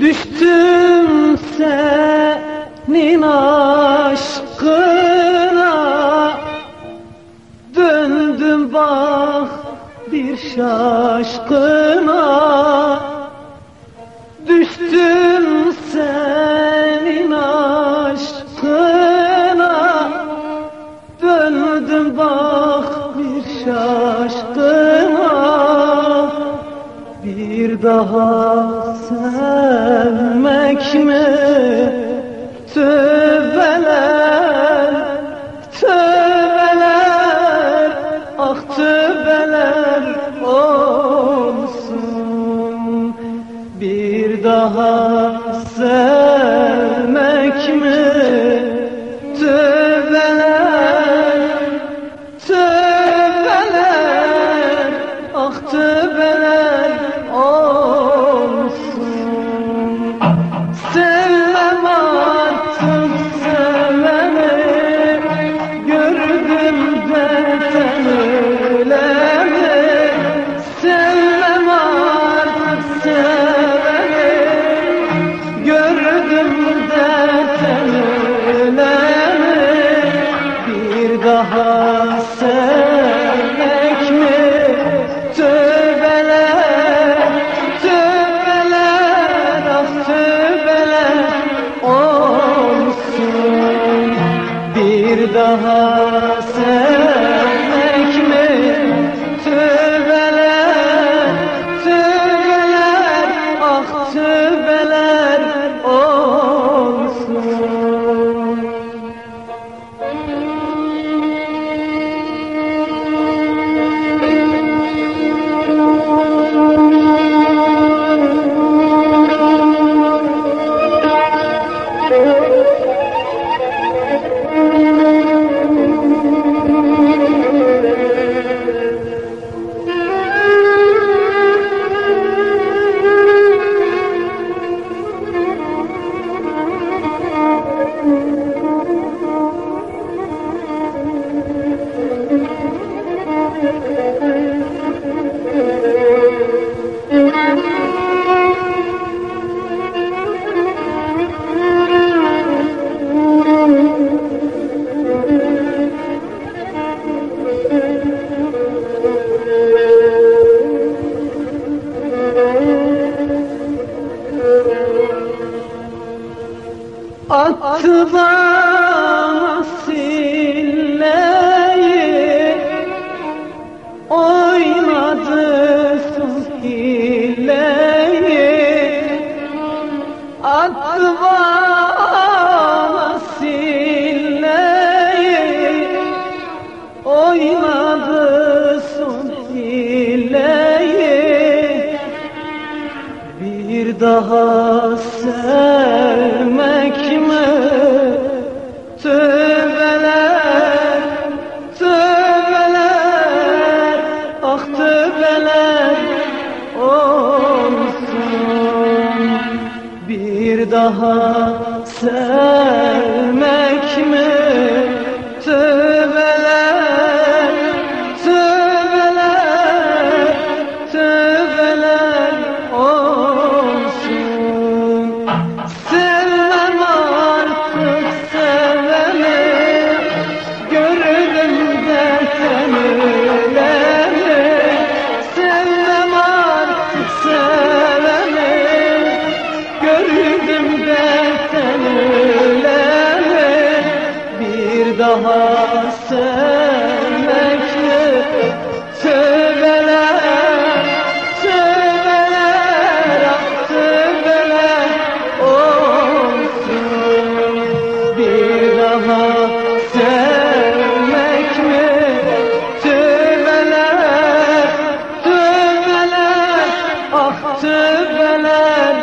Düştüm senin aşkına. Döndüm bak bir şaşkına. Bir daha sevmek mi? Tövbeler, daha sevmek mi? Tövbeler, tövbeler, ah tövbeler olsun. Bir daha Bana silleyi Oynadı hileyi Attı bana silleyi Oynadı hileyi bir daha sevmek daha sevmek Sevmek mi? Tövbeler, tövbeler, ah tövbeler olsun. Bir daha sevmek mi? Tövbeler, tövbeler, ah tövbeler.